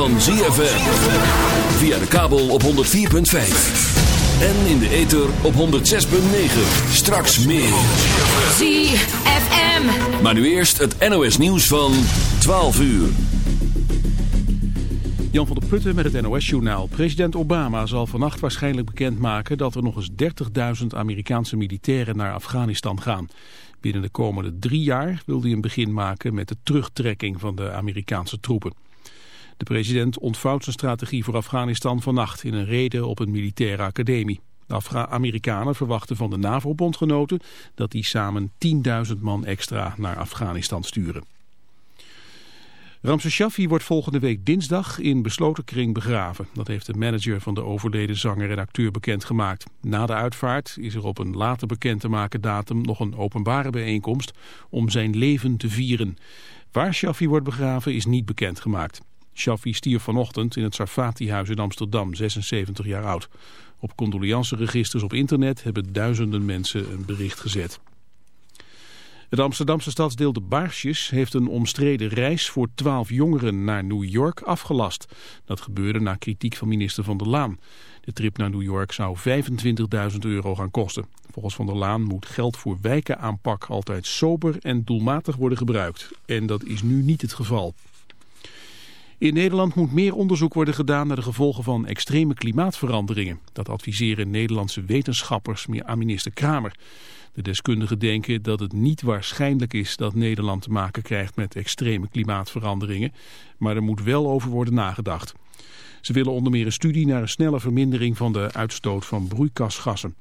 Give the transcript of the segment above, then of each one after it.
van ZFM. Via de kabel op 104.5. En in de ether op 106.9. Straks meer. ZFM. Maar nu eerst het NOS nieuws van 12 uur. Jan van der Putten met het NOS-journaal. President Obama zal vannacht waarschijnlijk bekendmaken dat er nog eens 30.000 Amerikaanse militairen naar Afghanistan gaan. Binnen de komende drie jaar wil hij een begin maken met de terugtrekking van de Amerikaanse troepen. De president ontvouwt zijn strategie voor Afghanistan vannacht in een reden op een militaire academie. De Amerikanen verwachten van de NAVO-bondgenoten dat die samen 10.000 man extra naar Afghanistan sturen. Ramses Shaffi wordt volgende week dinsdag in besloten kring begraven. Dat heeft de manager van de overleden zanger en acteur bekendgemaakt. Na de uitvaart is er op een later bekend te maken datum nog een openbare bijeenkomst om zijn leven te vieren. Waar Shaffi wordt begraven is niet bekendgemaakt. Shaffi stierf vanochtend in het Sarfati-huis in Amsterdam, 76 jaar oud. Op condoleanceregisters op internet hebben duizenden mensen een bericht gezet. Het Amsterdamse stadsdeel De Baarsjes heeft een omstreden reis voor twaalf jongeren naar New York afgelast. Dat gebeurde na kritiek van minister Van der Laan. De trip naar New York zou 25.000 euro gaan kosten. Volgens Van der Laan moet geld voor wijkenaanpak altijd sober en doelmatig worden gebruikt. En dat is nu niet het geval. In Nederland moet meer onderzoek worden gedaan naar de gevolgen van extreme klimaatveranderingen. Dat adviseren Nederlandse wetenschappers aan minister Kramer. De deskundigen denken dat het niet waarschijnlijk is dat Nederland te maken krijgt met extreme klimaatveranderingen, maar er moet wel over worden nagedacht. Ze willen onder meer een studie naar een snelle vermindering van de uitstoot van broeikasgassen.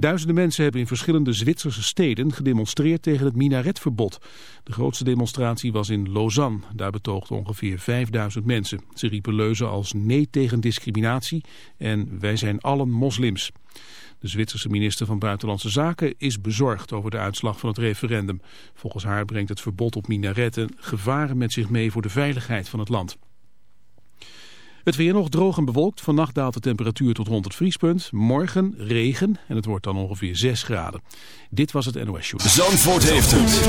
Duizenden mensen hebben in verschillende Zwitserse steden gedemonstreerd tegen het minaretverbod. De grootste demonstratie was in Lausanne. Daar betoogden ongeveer 5000 mensen. Ze riepen leuzen als nee tegen discriminatie en wij zijn allen moslims. De Zwitserse minister van Buitenlandse Zaken is bezorgd over de uitslag van het referendum. Volgens haar brengt het verbod op minaretten gevaren met zich mee voor de veiligheid van het land. Het weer nog droog en bewolkt. Vannacht daalt de temperatuur tot rond het vriespunt. Morgen regen en het wordt dan ongeveer 6 graden. Dit was het NOS Show. Zandvoort heeft het.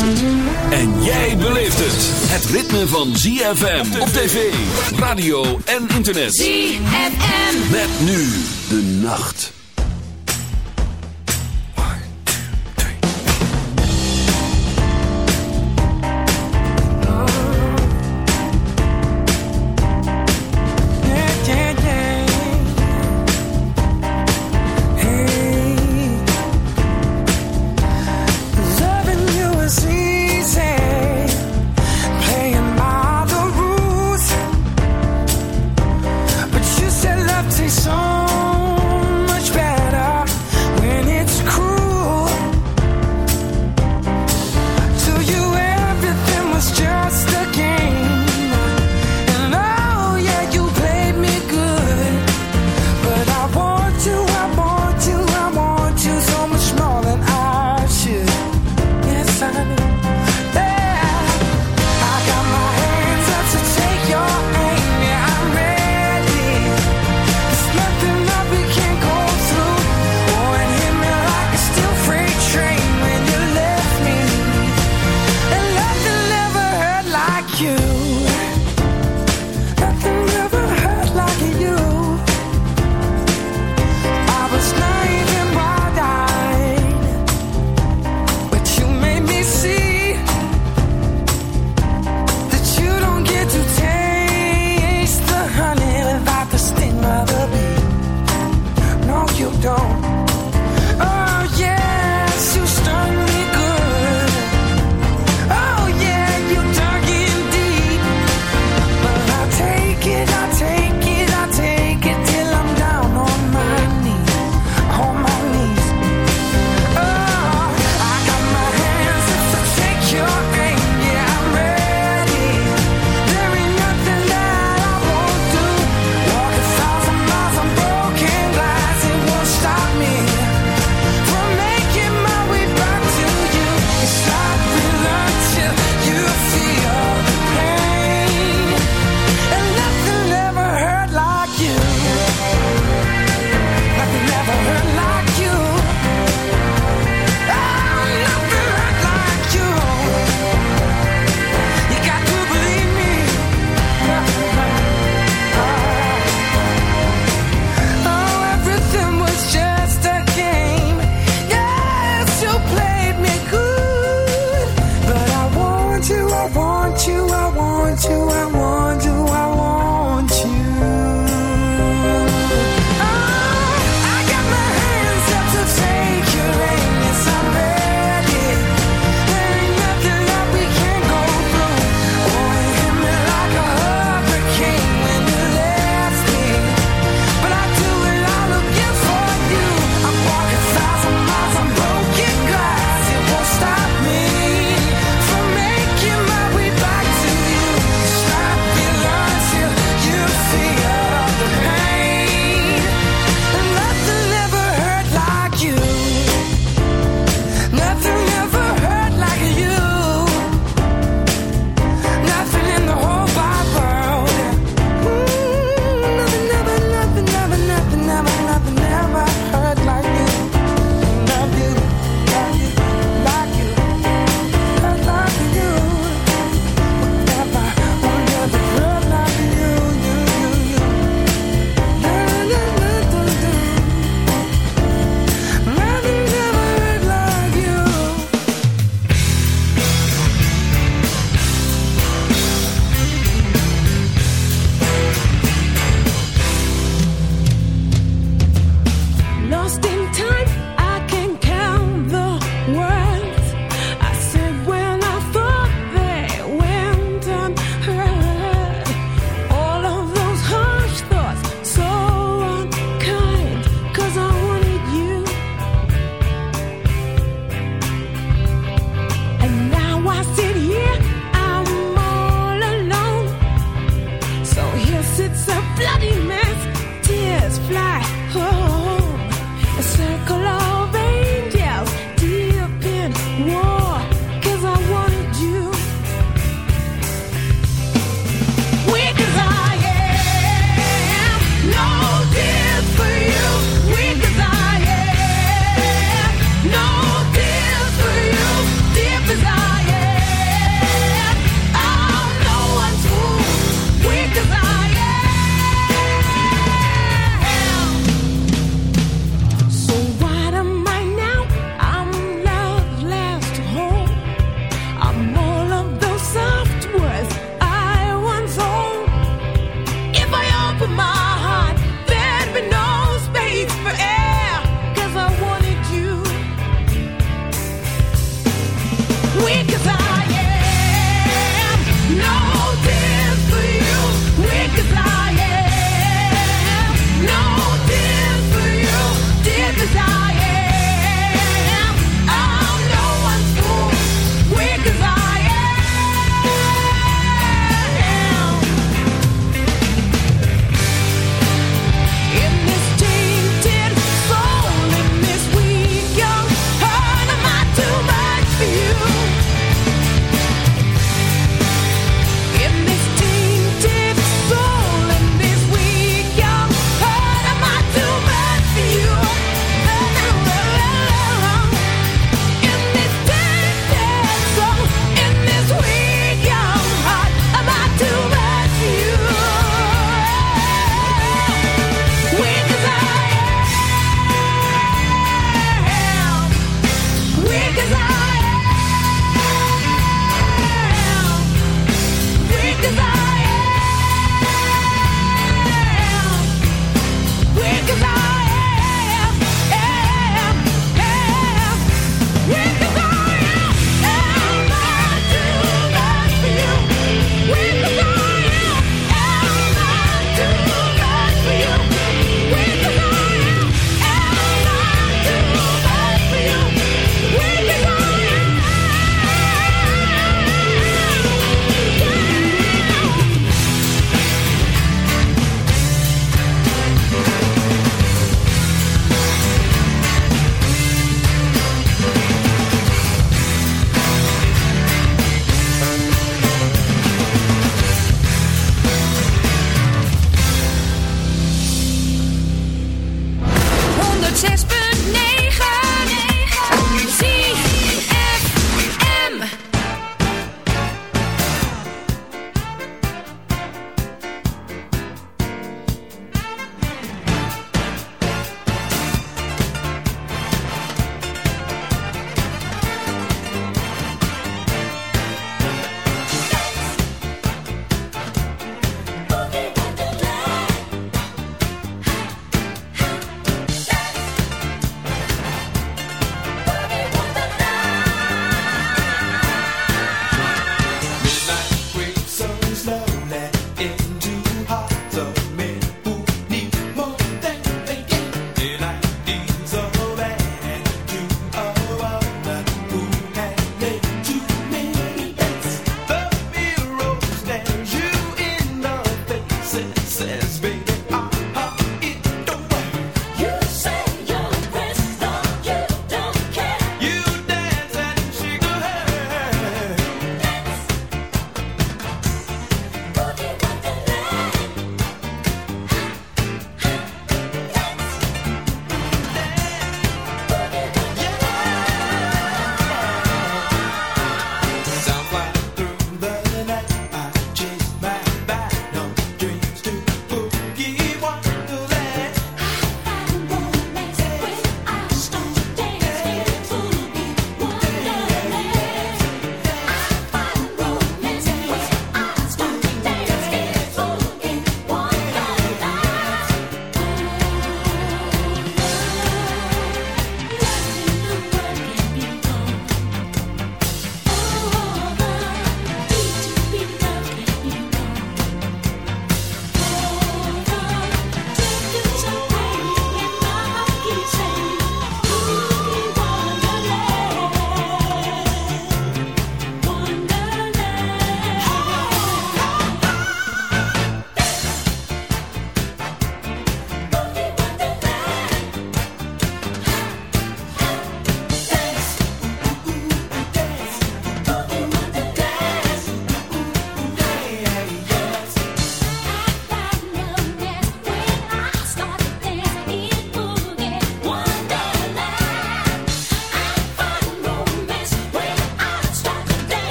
En jij beleeft het. Het ritme van ZFM op tv, radio en internet. ZFM. Met nu de nacht.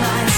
nice.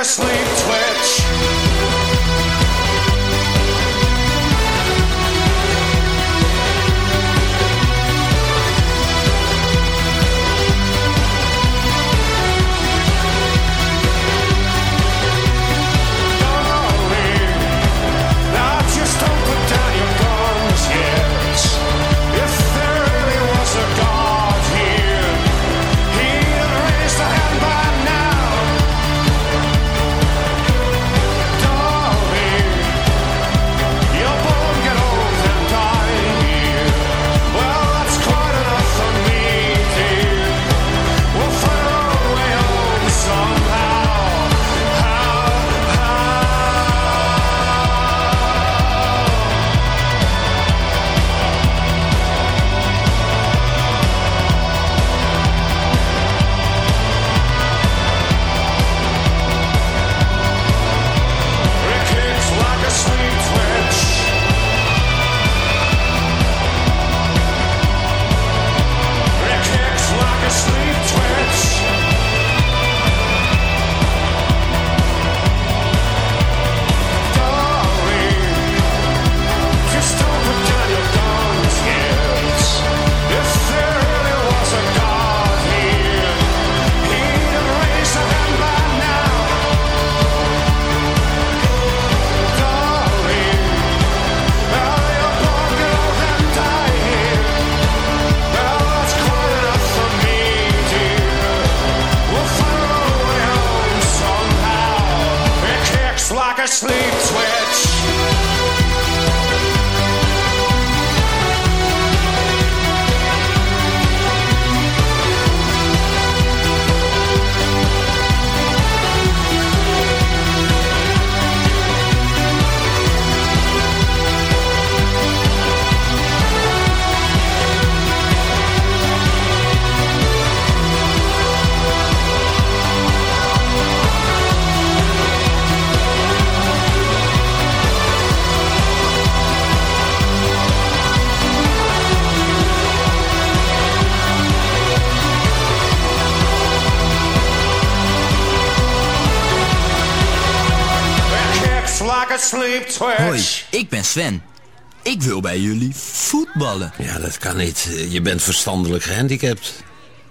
A sleep twitch. Hoi, twitch. ik ben Sven. Ik wil bij jullie voetballen. Ja, dat kan niet. Je bent verstandelijk gehandicapt.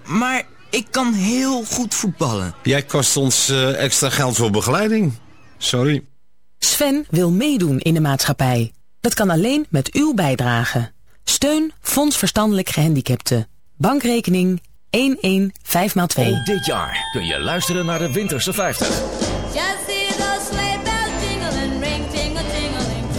Maar ik kan heel goed voetballen. Jij kost ons eh, extra geld voor begeleiding. Sorry. Sven wil meedoen in de maatschappij. Dat kan alleen met uw bijdrage. Steun Fonds Verstandelijk Gehandicapten. Bankrekening 115x2. Ook dit jaar kun je luisteren naar de Winterse 50. Just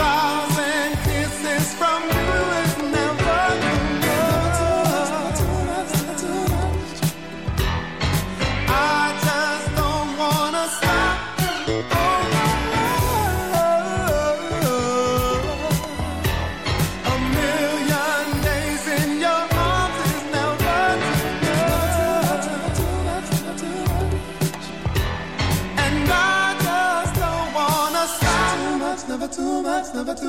A